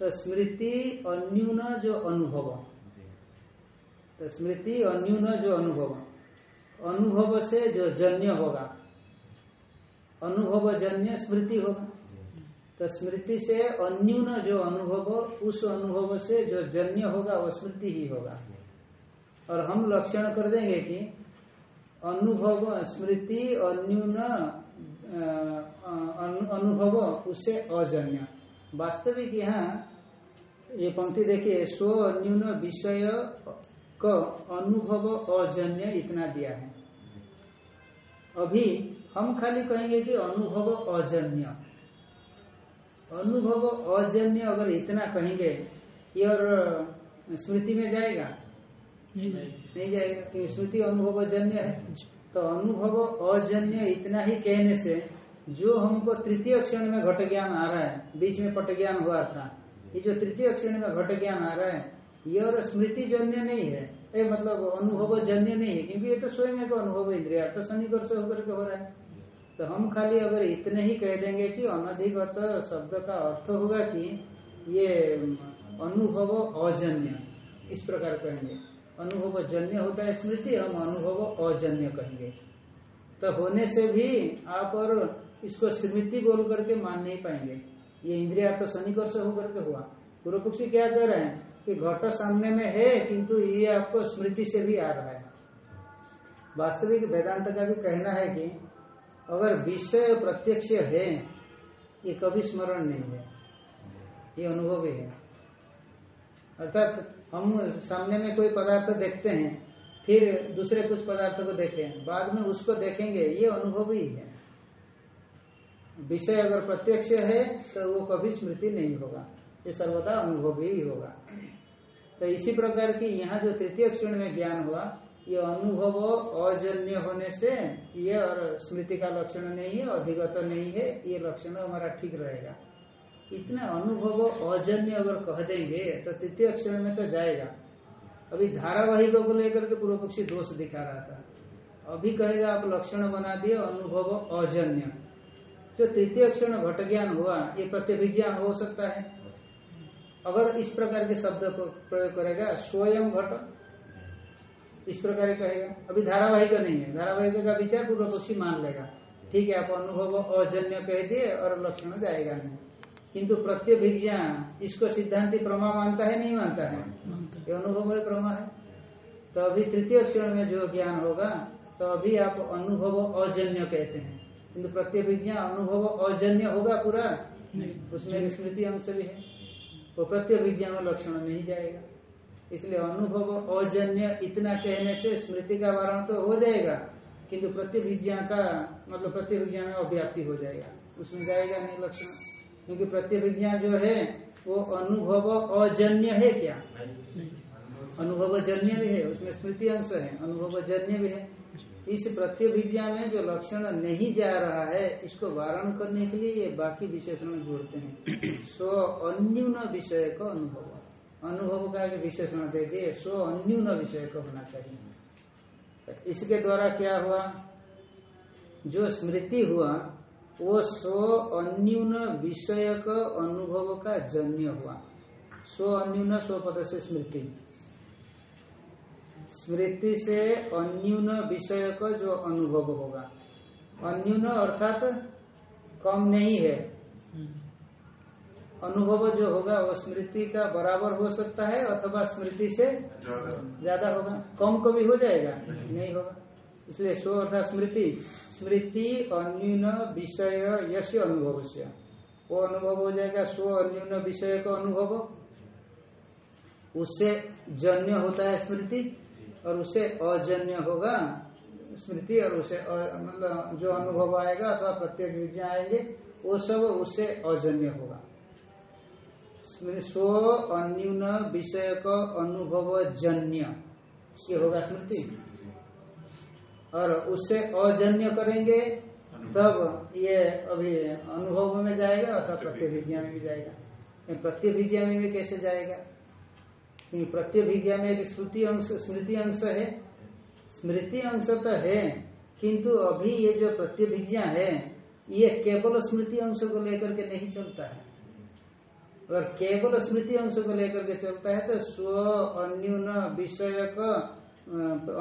तो स्मृति अन्यून जो अनुभव। तो स्मृति अन्यून जो अनुभव। अनुभव से जो जन्य होगा। अनुभव जन्य स्मृति होगा। तो स्मृति से अन्यून जो अनुभव, उस अनुभव से जो जन्य होगा वह स्मृति ही होगा। और हम लक्षण कर देंगे कि अनुभव, स्मृति, अन्यून अनुभव, उससे अजन्य। वास्तविक यहाँ ये पंक्ति देखिए स्व अन्यून विषय का, अनुभव अजन्य इतना दिया है। अभी हम खाली कहेंगे कि अनुभव अजन्य। अनुभव अजन्य अगर इतना कहेंगे ये और स्मृति में जाएगा? नहीं जाएगी। नहीं जाएगा क्योंकि स्मृति अनुभव जन्य है। तो अनुभव अजन्य इतना ही कहने से जो हमको तृतीय क्षण में घट ज्ञान आ रहा है बीच में पट ज्ञान हुआ था ये जो तृतीय क्षण में घट ज्ञान आ रहा है ये और स्मृति जन्य नहीं है। ये मतलब अनुभव जन्य नहीं है क्योंकि ये तो स्वयं एक अनुभव इंद्रिया तो शनिकर से होकर के हो रहा है। तो हम खाली अगर इतने ही कह देंगे कि अनधिगत शब्द का अर्थ होगा कि ये अनुभव अजन्य, इस प्रकार कहेंगे। अनुभव जन्य होता है स्मृति, हम अनुभव अजन्य कहेंगे। तो होने से भी आप और इसको स्मृति बोल करके मान नहीं पाएँगे। ये इंद्रिया तो सन्निकर्ष होकर के हुआ। पूर्व पक्षी क्या कह रहे हैं कि घट सामने में है, किंतु ये आपको स्मृति से भी आ रहा है। वास्तविक वेदांत का भी कहना है कि अगर विषय प्रत्यक्ष है, ये कभी स्मरण नहीं है। ये अनुभव ही अर्थात हम सामने में कोई पदार्थ देखते हैं, फिर दूसरे कुछ पदार्थ को देखें, बाद में उसको देखेंगे, ये अनुभव ही है। विषय अगर प्रत्यक्ष है तो वो कभी स्मृति नहीं होगा। ये सर्वदा अनुभव ही होगा। तो इसी प्रकार की यहाँ जो तृतीय क्षण में ज्ञान हुआ ये अनुभव अजन्य होने से ये और स्मृति का लक्षण नहीं है, अधिगत नहीं है, ये लक्षण हमारा ठीक रहेगा। इतना अनुभव अजन्य अगर कह देंगे तो तृतीय क्षण में तो जाएगा। अभी धारावाहिकों को लेकर के पूर्व पक्षी दोष दिखा रहा था। अभी कहेगा, आप लक्षण बना दिए, अनुभव अजन्य। जो तृतीय क्षण घट ज्ञान हुआ, ये प्रत्यभिज्ञा हो सकता है। अगर इस प्रकार के शब्द को प्रयोग करेगा, स्वयं घट इस प्रकार कहेगा। अभी धारावाहिक नहीं है। धारावाहिक का विचार पूर्व पक्षी मान लेगा। ठीक है आप अनुभव अजन्य कह दिए और लक्षण जाएगा नहीं। किंतु प्रत्यभिज्ञा इसको सिद्धांति प्रमा मानता है नहीं मानता है? ये अनुभव है प्रमा है। तो अभी तृतीय क्षण में जो ज्ञान होगा तो अभी आप अनुभव अजन्य कहते हैं। किंतु प्रत्यभिज्ञा अनुभव अजन्य होगा पूरा? उसमें स्मृति अंश भी है। वो प्रत्यभिज्ञा में लक्षण नहीं जाएगा। इसलिए अनुभव अजन्य इतना कहने से स्मृति का वारण तो हो जाएगा, किंतु प्रत्यभिज्ञा का मतलब प्रत्यभिज्ञा में अव्याप्ति हो जाएगा। उसमें जाएगा नहीं लक्षण। क्योंकि प्रत्यभिज्ञा जो है, वो अनुभव अजन्य है क्या? अनुभव जन्य भी है, उसमें स्मृति अंश है, अनुभव जन्य भी है। इस प्रत्यभिज्ञा में जो लक्षण नहीं जा रहा है, इसको वारण करने के लिए ये बाकी विशेषण जोड़ते हैं। सो अन्यून विषय का अनुभव। अनुभव का एक विशेषण दे दिए स्व अन्यून विषय को होना चाहिए। तो इसके द्वारा क्या हुआ? जो स्मृति हुआ, वो स्व अन्यून विषय का अनुभव का जन्य हुआ। स्व अन्यून स्व पद से स्मृति। स्मृति से अन्यून विषय का जो अनुभव होगा। अन्यून अर्थात कम नहीं है। अनुभव जो होगा वो स्मृति का बराबर हो सकता है अथवा स्मृति से ज़्यादा होगा। कम को भी हो जाएगा? नहीं होगा। इसलिए स्व अर्थात स्मृति। स्मृति अन्यून विषय यश अनुभव से वो अनुभव हो जाएगा स्व अन्यून विषय का अनुभव। उससे जन्य होता है स्मृति और उससे अजन्य होगा स्मृति और उसे मतलब जो अनुभव आएगा अथवा प्रत्येक विज्ञा आएँगे, वो सब उससे अजन्य होगा। स्व अन्यून विषय का अनुभव जन्य ये होगा स्मृति। और उससे अजन्य करेंगे, तब ये अभी अनुभव में जाएगा अथवा प्रत्यभिज्ञा में भी जाएगा। प्रत्यभिज्ञा में भी कैसे जाएगा? क्योंकि प्रत्यभिज्ञा में एक श्रुति अंश, स्मृति अंश है। स्मृति अंश तो है, किंतु अभी ये जो प्रत्यभिज्ञा है, ये केवल स्मृति अंश को लेकर के नहीं चलता है। अगर केवल स्मृति अंश को लेकर के चलता है तो स्व अन्यून विषय का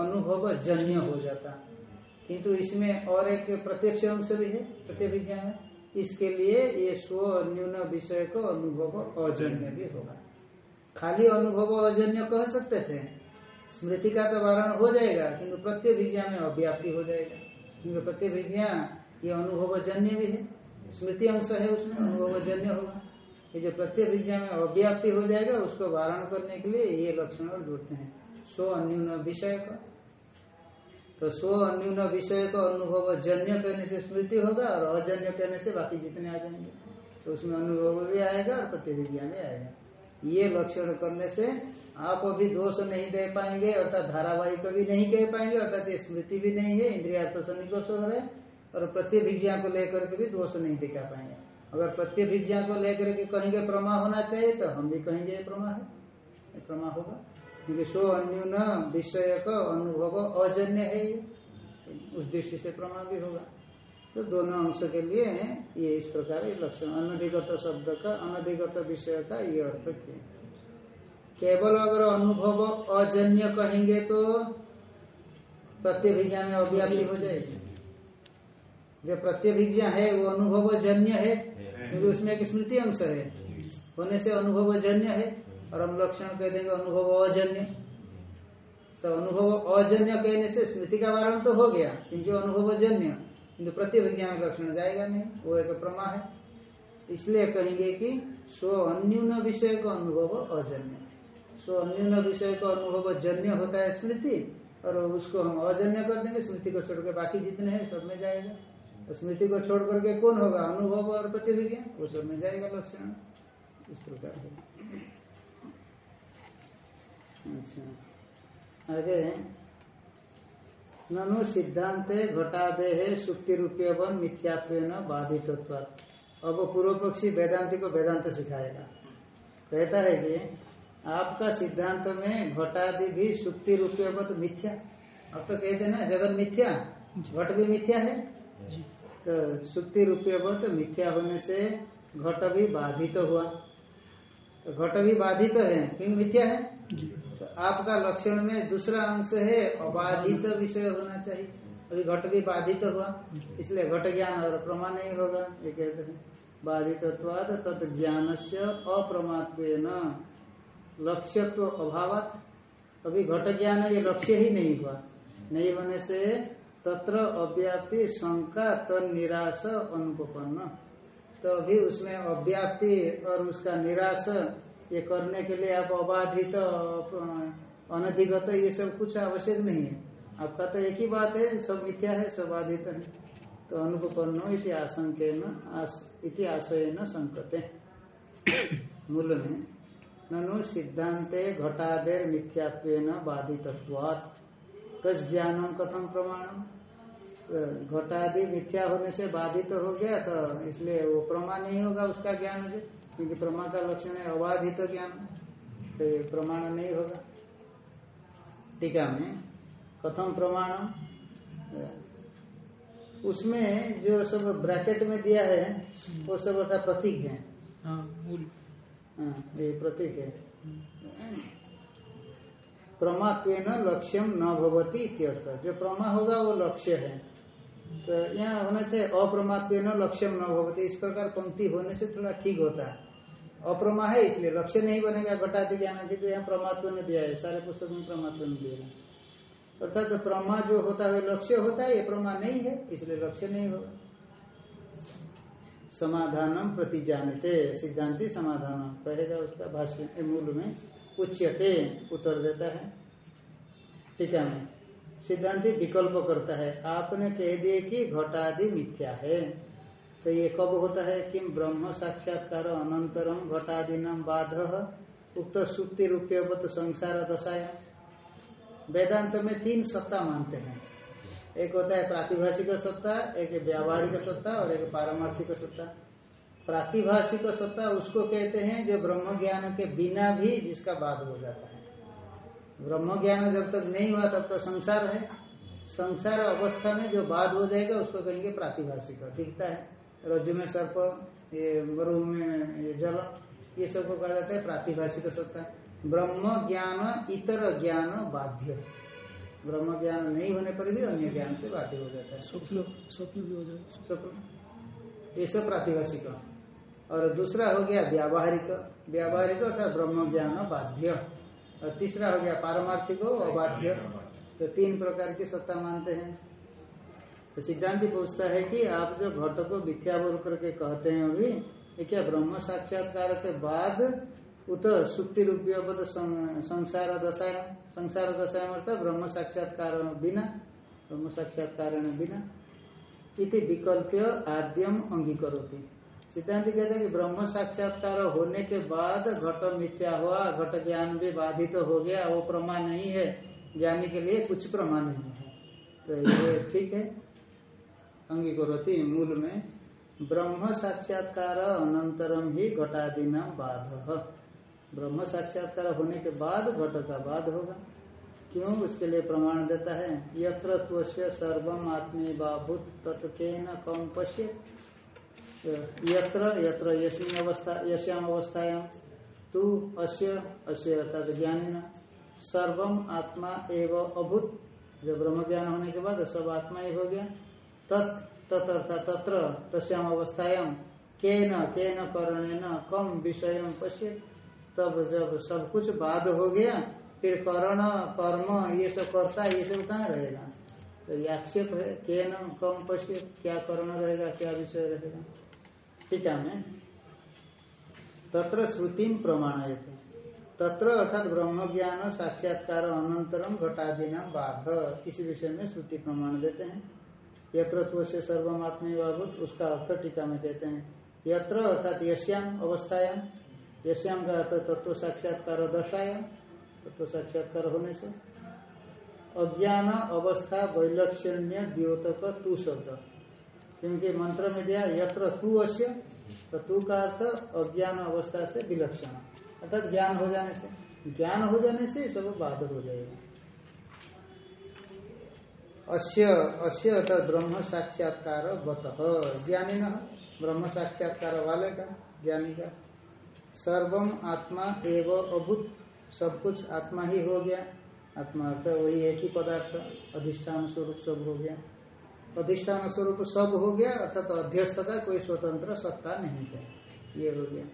अनुभव जन्य हो जाता किंतु इसमें और एक प्रत्यक्ष अंश भी है प्रत्यभिज्ञा में इसके लिए ये स्व अन्यून विषय को अनुभव अजन्य भी होगा। खाली अनुभव अजन्य कह सकते थे। स्मृति का तो वारण हो जाएगा, किंतु प्रत्यभिज्ञा में अव्याप्ति हो जाएगा। क्योंकि प्रत्यभिज्ञा ये अनुभव जन्य भी है। स्मृति अंश है उसमें, अनुभव जन्य होगा। ये जो प्रत्यभिज्ञा में अव्याप्ति हो जाएगा, उसको वारण करने के लिए ये लक्षण और जोड़ते हैं। स्व अन्यून विषय का। तो स्व अन्यून विषय को अनुभव जन्य कहने से स्मृति होगा और अजन्य कहने से बाकी जितने आ जाएँगे। तो उसमें अनुभव भी आएगा और प्रतिविज्ञा भी आएगा। ये लक्षण करने से आप अभी दोष नहीं दे पाएँगे, अर्थात धारावाहिक भी नहीं कह पाएँगे, अर्थात ये स्मृति भी नहीं है इंद्रियार्थ सन्निकोष हो रहे और प्रत्यभिज्ञा को लेकर के भी दोष नहीं दिखा पाएँगे। अगर प्रत्यभिज्ञा को लेकर के कहेंगे प्रमा होना चाहिए तो हम भी कहेंगे प्रमा है। प्रमा होगा। क्योंकि सो अन्यून विषय का अनुभव अजन्य है ये। उस दृष्टि से प्रमा भी होगा। तो दोनों अंश के लिए ये इस प्रकार लक्षण। अनधिगत शब्द का, अनधिगत विषय का ये अर्थ किया केवल अगर अनुभव अजन्य कहेंगे तो प्रत्यभिज्ञा में अव्याप्ति हो जाएगी। जो प्रत्यभिज्ञा है, वो अनुभव जन्य है क्योंकि उसमें एक स्मृति अंश है। होने से अनुभव जन्य है और हम लक्षण कह देंगे अनुभव अजन्य। तो अनुभव अजन्य कहने से स्मृति का वारण तो हो गया, किंतु अनुभव जन्य किंतु प्रत्यभिज्ञा में लक्षण जाएगा नहीं। वो एक प्रमा है। इसलिए कहेंगे कि स्व अन्यून विषय का अनुभव अजन्य। स्व अन्यून विषय का अनुभव जन्य होता है स्मृति, और उसको हम अजन्य कर देंगे। स्मृति को छोड़कर बाकी जितने हैं सब में जाएगा। स्मृति को छोड़ करके कौन होगा? अनुभव और प्रतिभिज्ञा वो सब में जाएगा लक्षण। इस प्रकार है अच्छा। आगे ननु सिद्धांत घटादे सुक्ति रुपये वन मिथ्यात्व बाधित अब पूर्व पक्षी वेदांति को वेदांत सिखाएगा। कहता है कि आपका सिद्धांत में घटादि भी सुक्ति रुपये मिथ्या। अब तो कहते ना जगत मिथ्या। घट भी मिथ्या है? तो सुक्ति रुपये मिथ्या होने से घट भी बाधित तो हुआ। तो घट भी बाधित तो है क्यों मिथ्या है? तो आपका लक्षण में दूसरा अंश है अबाधित विषय होना चाहिए। अभी घट भी बाधित तो हुआ इसलिए घट ज्ञान और प्रमाण नहीं होगा ये कहते हैं। बाधित तत् ज्ञान से अप्रमात्व लक्ष्यत्व अभाव अभी घट ज्ञान ये लक्ष्य ही नहीं हुआ। नहीं होने से तत्र अव्याप्ति शंका तन निराश अनुपन्न। तो अभी उसमें अव्याप्ति और उसका निराश, ये करने के लिए आप अबाधित अनधिगत, ये सब कुछ आवश्यक नहीं है। आपका तो एक ही बात है, सब मिथ्या है, सब बाधित है। तो अनुपन्नो इति आशंके इति आशय न संकते। मूल में, ननु सिद्धांते घटादेर मिथ्यात्व बाधित तस् ज्ञानम कथम प्रमाणम घटादि मिथ्या होने से बाधित तो हो गया तो इसलिए वो प्रमाण नहीं होगा उसका ज्ञान जो क्योंकि प्रमा का लक्षण है अबाधित तो ज्ञान। तो प्रमाण नहीं होगा। टीका में कथम प्रमाण? उसमें जो सब ब्रैकेट में दिया है वो सब अर्थात प्रतीक है। हाँ हाँ, ये प्रतीक है। प्रमात्व लक्ष्यम न भवती इत्यर्थ। जो प्रमा होगा, वो लक्ष्य है। तो यहाँ होना चाहिए अप्रमात्व लक्ष्यम न भवती। इस प्रकार पंक्ति होने से थोड़ा ठीक होता है। अप्रमा है इसलिए लक्ष्य नहीं बनेगा घटाती ज्ञान की तो यहाँ प्रमात्व ने दिया है, सारे पुस्तक में प्रमात्व ने दिया है। अर्थात तो प्रमा जो होता है लक्ष्य होता है, ये प्रमा नहीं है, इसलिए लक्ष्य नहीं होगा। समाधानम प्रति जानते सिद्धांति समाधान, कहेगा उसका भाष्य मूल में। उच्यते, उत्तर देता है। ठीक है। सिद्धांति विकल्प करता है, आपने कह दिए कि घटादि मिथ्या है। तो ये कब होता है? कि ब्रह्म साक्षात्कार अनंतरम घटादीनम बाध, उक्त सुक्ति रूपयवत संसार दशाया। वेदांत में तीन सत्ता मानते हैं। एक होता है प्रातिभाषिक सत्ता, एक व्यावहारिक सत्ता और एक पारमार्थिक सत्ता। प्रातिभाषिक सत्ता उसको कहते हैं जो ब्रह्म ज्ञान के बिना भी जिसका बाद हो जाता है। ब्रह्म ज्ञान जब तक नहीं हुआ तब तक संसार है। संसार अवस्था में जो बाद हो जाएगा उसको कहेंगे प्रातिभाषिक। दिखता है। रज्जु में सर्प ये मरु में ये जल ये सबको कहा जाता है प्रातिभाषिक सत्ता। ब्रह्म ज्ञान इतर ज्ञान बाध्य। ब्रह्म ज्ञान नहीं होने पर भी अन्य ज्ञान से बाध्य हो जाता है। स्वप्न स्वप्न भी हो जाए स्वप्न। ये सब प्रातिभाषिक। और दूसरा हो गया व्यावहारिक। व्यावहारिक अर्थात ब्रह्म ज्ञान बाध्य। और तीसरा हो गया पारमार्थिक अबाध्य। तो तीन प्रकार की सत्ता मानते हैं। तो सिद्धांत पूछता है कि आप जो घट को मिथ्या बोल करके कहते हैं अभी ये क्या ब्रह्म साक्षात्कार के बाद उत सुक्ति रुपये संसार दशा संसार दशा मतलब ब्रह्म साक्षात्कार बिना ब्रह्म साक्षात्कार बिना इति विकल्प आद्यम अंगीकरोती। सिद्धांत कहते हैं कि ब्रह्म साक्षात्कार होने के बाद घट मिथ्या हुआ, घट ज्ञान भी बाधित तो हो गया, वो प्रमाण नहीं है, ज्ञानी के लिए कुछ प्रमाण नहीं है। तो ये ठीक है। अंगीकरोती मूल में, ब्रह्म साक्षात्कार अनंतरम ही घटादीना बाध। ब्रह्म साक्षात्कार होने के बाद घट का बाद होगा। क्यों? उसके लिए प्रमाण देता है। यत्र सर्वम आत्मी बाभूत तत्व न कम पश्य यत्र यत्र अवस्था यश्याम अवस्थायाम तू अश्य अश्य अर्थात ज्ञान सर्वम आत्मा एवं अभूत। जब ब्रह्म ज्ञान होने के बाद सब आत्मा ही हो गया। तत् अर्थात तत्र, तस्याम अवस्थायाम के न के न करणे न कम विषय पश्य, तब जब सब कुछ बाद हो गया, फिर करण, कर्म, ये सब करता, ये सब कहाँ रहेगा? तो ये आक्षेप है के न कम पश्य, क्या करण रहेगा, क्या विषय रहेगा? ठीक है मैं तत्र श्रुति प्रमाण तत्र अर्थात ब्रह्म ज्ञान साक्षात्कार अनंतरम घटाधीना बाध। इस विषय में श्रुति प्रमाण देते हैं। यत्र से सर्वमात्मी बाबूत उसका अर्थ टीका में कहते हैं। यत्र अर्थात यश्याम अवस्थायाम यश्याम का अर्थ तत्व साक्षात्कार दशायाम तत्व साक्षात्कार होने से। अज्ञान, अवस्था, वैलक्षण्य, द्योतक, तू शब्द। क्योंकि मंत्र में दिया यत्र तू अश्य तो तू का अर्थ अज्ञान अवस्था से विलक्षण। अर्थात ज्ञान हो जाने से। ज्ञान हो जाने से सब बादल हो जाएगा। अस्य अस्य अर्थात ब्रह्म साक्षात्कार बत ज्ञानी न, ब्रह्म साक्षात्कार वाले का, ज्ञानी का। सर्वम आत्मा एवं अभूत, सब कुछ आत्मा ही हो गया। आत्मा अर्थ वही एक ही पदार्थ, अधिष्ठान स्वरूप सब हो गया। अधिष्ठान स्वरूप सब हो गया, अर्थात तो अध्यस्त का कोई स्वतंत्र सत्ता नहीं है। ये हो गया।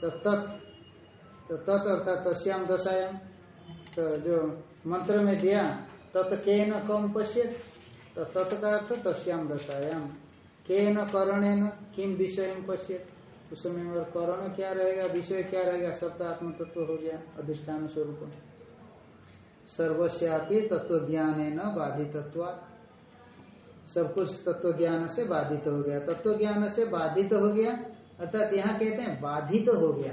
तो तत् तो तत् अर्थात तस्याम दशायाम तो जो मंत्र में दिया, तत् के न कम पश्यत तो तत् का अर्थ तस्याम दशायाम के न करण किम विषय पश्यत, उस समय और करण क्या रहेगा, विषय क्या रहेगा सबका आत्म तत्व हो गया अधिष्ठान स्वरूप सर्वस्यापी तत्व ज्ञान न बाधितत्व सब कुछ तत्व ज्ञान से बाधित हो गया। तत्व ज्ञान से बाधित हो गया, अर्थात यहाँ कहते हैं बाधित हो गया।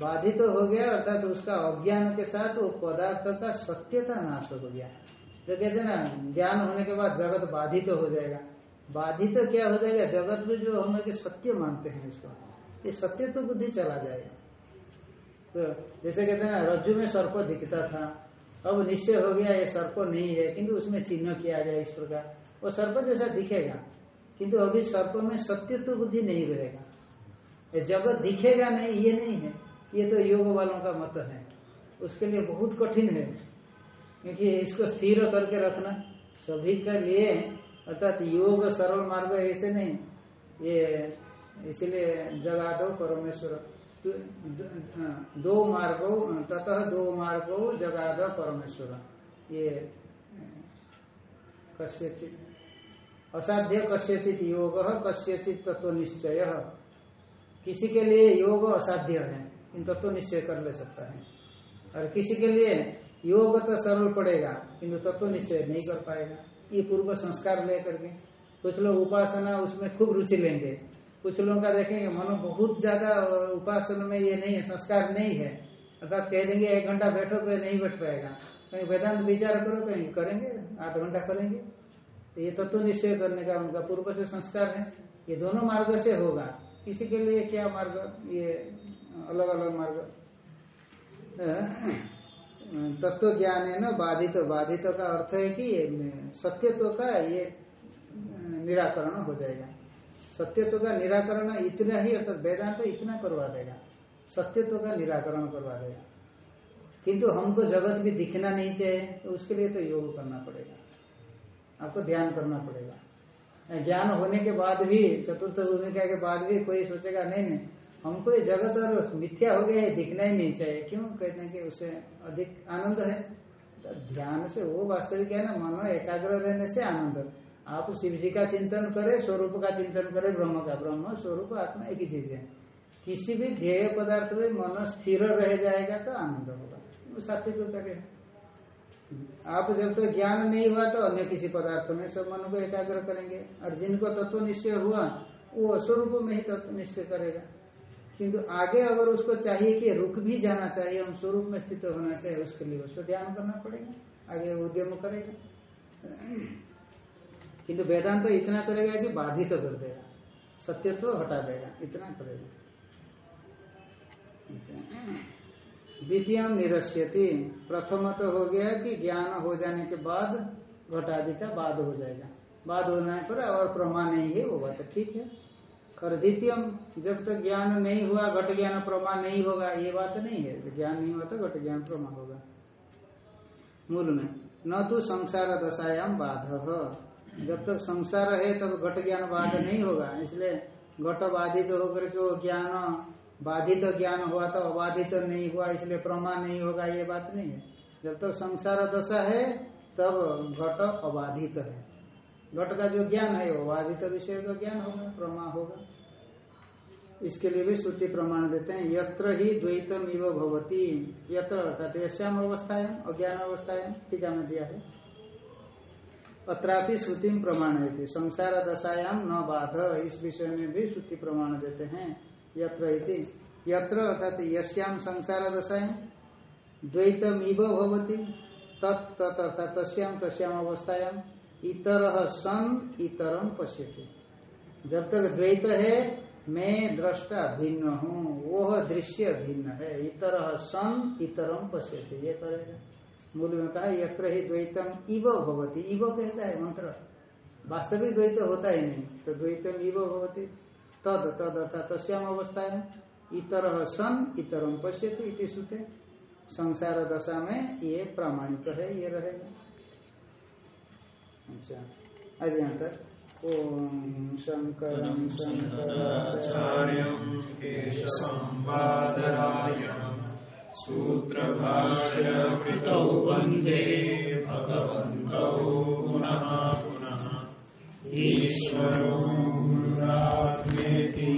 बाधित तो हो गया, अर्थात उसका अज्ञान के साथ वो पदार्थ का सत्यता नाश हो गया। जो कहते हैं ना, ज्ञान होने के बाद जगत बाधित तो हो जाएगा। बाधित तो क्या हो जाएगा? जगत में जो हम लोग सत्य मानते हैं इसको। ये सत्य तो बुद्धि चला जाएगा। तो जैसे कहते हैं ना, रज्जु में सर्प दिखता था अब निश्चय हो गया, ये सर्प नहीं है, किंतु उसमें चिन्ह किया जाए इस प्रकार। वो सर्प जैसा दिखेगा, किंतु अभी सर्प में सत्य तो बुद्धि नहीं रहेगा। जगत दिखेगा नहीं, ये नहीं है। ये तो योग वालों का मत है। उसके लिए बहुत कठिन है। क्योंकि इसको स्थिर करके रखना सभी के लिए, अर्थात योग सरल मार्ग ऐसे नहीं। ये इसलिए जगा दो परमेश्वर। दो मार्गो, ततः दो मार्गो जगाद परमेश्वर। ये, कस्यचित, असाध्य कस्यचित योग, कस्यचित तत्व निश्चय किसी के लिए योग असाध्य है, इन तत्व निश्चय कर ले सकता है। और किसी के लिए योग तो सरल पड़ेगा, किंतु तत्व निश्चय नहीं कर पाएगा। ये पूर्व संस्कार लेकर के, कुछ लोग उपासना उसमें खूब रुचि लेंगे। कुछ लोगों का देखेंगे, मनो बहुत ज़्यादा उपासन में ये नहीं है, संस्कार नहीं है। अर्थात कह देंगे, एक घंटा बैठो कोई नहीं बैठ पाएगा। कहीं वेदांत विचार करो, कहीं करेंगे, आठ घंटा करेंगे। तो ये तत्व निश्चय करने का उनका पूर्व से संस्कार है। ये दोनों मार्ग से होगा। किसी के लिए क्या मार्ग? ये अलग अलग मार्ग तत्व ज्ञान है ना, बाधित बाधित का अर्थ है कि सत्यत्व का ये निराकरण हो जाएगा। सत्यत्व का निराकरण इतना ही, अर्थात वेदांत तो इतना करवा देगा। सत्यत्व का निराकरण करवा देगा। किंतु हमको जगत भी दिखना नहीं चाहिए तो उसके लिए तो योग करना पड़ेगा। आपको ध्यान करना पड़ेगा। ज्ञान होने के बाद भी, चतुर्थ भूमिका के बाद भी कोई सोचेगा, नहीं नहीं, हमको ये जगत और मिथ्या हो गया है दिखना ही नहीं चाहिए। क्यों? कहते हैं कि उसे अधिक आनंद है। तो ध्यान से वो वास्तविक है ना, मनो एकाग्र रहने से आनंद। आप शिव जी का चिंतन करें, स्वरूप का चिंतन करें, ब्रह्म का। ब्रह्म, स्वरूप, आत्मा एक ही चीज़ है। किसी भी ध्येय पदार्थ में मन स्थिर रह जाएगा तो आनंद होगा। वो सात्विक करे आप जब तक तो ज्ञान नहीं हुआ तो अन्य किसी पदार्थ में सब मन को एकाग्र करेंगे। और जिनको तत्व निश्चय हुआ, वो स्वरूप में ही तत्व निश्चय करेगा। किंतु आगे अगर उसको चाहिए कि रुक भी जाना चाहिए, हम स्वरूप में स्थित होना चाहिए, उसके लिए उसको ध्यान करना पड़ेगा। आगे उद्यम करेगा। किंतु वेदांत तो इतना करेगा कि बाधित तो कर देगा। सत्यत्व तो हटा देगा। इतना करेगा। द्वितीय निरस्यति। प्रथम तो हो गया कि ज्ञान हो जाने के बाद घटादि का बाद हो जाएगा। बाद होने पर और प्रमाण नहीं है, वो बात ठीक है। और द्वितीयम जब तक ज्ञान नहीं हुआ, घट ज्ञान प्रमा नहीं होगा, ये बात नहीं है। ज्ञान नहीं हुआ तो घट ज्ञान प्रमा होगा। मूल में, न तो संसार दशायाम बाध। जब तक संसार है तब घट ज्ञान बाध नहीं होगा। इसलिए घट बाधित होकर के वो ज्ञान बाधित ज्ञान हुआ तो अबाधित नहीं हुआ इसलिए प्रमा नहीं होगा ये बात नहीं है। जब तक संसार दशा है तब घट अबाधित है। घट का जो ज्ञान है वो बाधित विषय का ज्ञान होगा प्रमा होगा। इसके लिए भी श्रुति प्रमाण देते हैं यत्र ही द्वैतम इव भवती। यत्र अर्थात यश्याम अवस्थाएँ अज्ञान अवस्थाएँ टीका में दिया है। अत्रापि श्रुति प्रमाण है संसार दशायाम न बाध, इस विषय में भी श्रुति प्रमाण देते हैं। यत्र यत्र अर्थात यश्याम संसार दशाएँ द्वैतम इव भवती, तत् अर्थात तस्याम तस्याम अवस्थायाम इतर सन इतरम पश्यति। जब तक द्वैत है, मैं दृष्टा भिन्न हूँ वो दृश्य भिन्न है। इतर सन इतरम पश्यति। ये करेगा। मूल में कहा यत्र ही द्वैतम इव भवती। इव कहता है मंत्र। वास्तविक द्वैत होता ही नहीं तो द्वैतम इव भवती। तद तद अर्थात तस्याम अवस्था है। इतर सन इतरम पश्यति इति सुते। संसार दशा में ये प्रामाणिक है ये रहेगा अच्छा। आज यहाँ तक। ओम शंकरं शंकराचार्यं सूत्रभाष्य कृतौ वंदे भगवन्तौ पुनः पुनः। ईश्वरो गुरुरात्मेति